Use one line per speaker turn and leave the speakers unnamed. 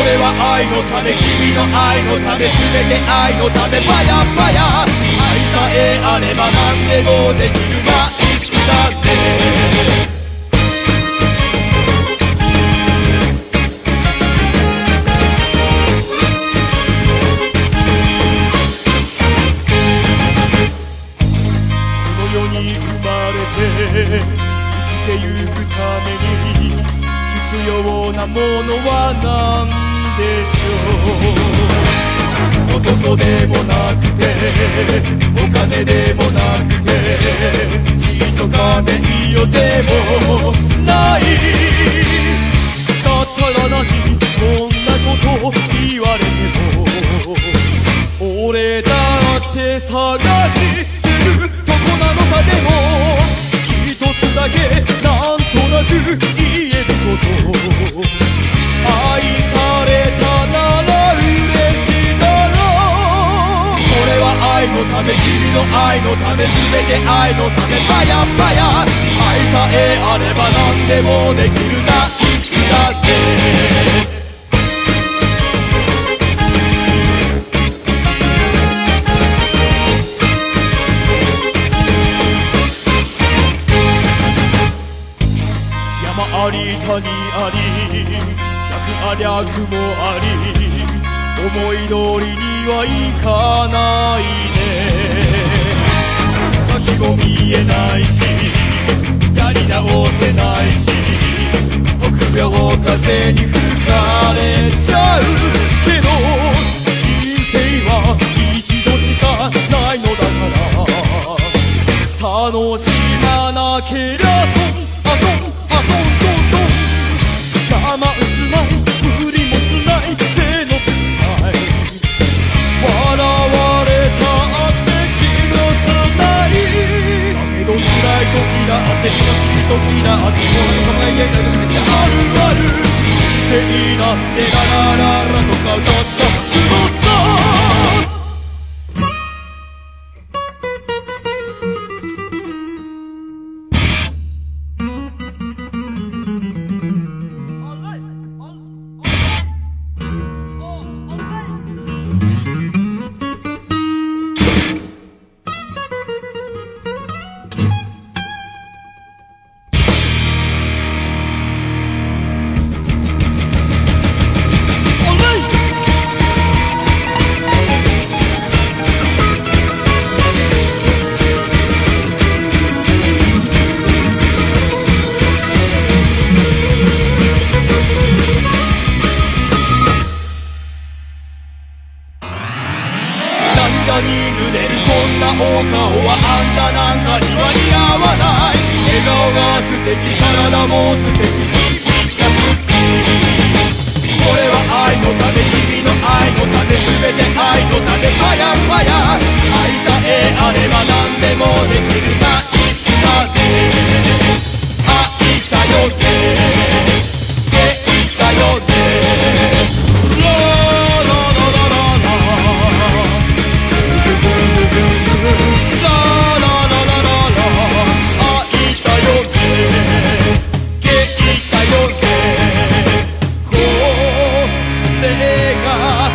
俺は愛のため君の愛のため全て愛のためパヤパヤ。愛さえあれば何でもできるナイスだねこの世に生まれて生きてゆくために必要なものは何しょう男でもなくてお金でもなくて血とか名誉でもない。だったら何そんなこと言われても俺だって探しのため君の愛のため全て愛のためパヤパヤ愛さえあれば何でもできるナイスだけ。山あり谷あり楽ありゃくもあり思い通りにはいかないね先も見えないしやり直せないし臆病風に吹いなラがららとかちょっとたなんかには似合わない。笑顔が素敵体も素敵。君が好きこれは愛のため君の愛のため全て愛のためパヤパヤ愛さえあれば何でもできる。ナ Omega.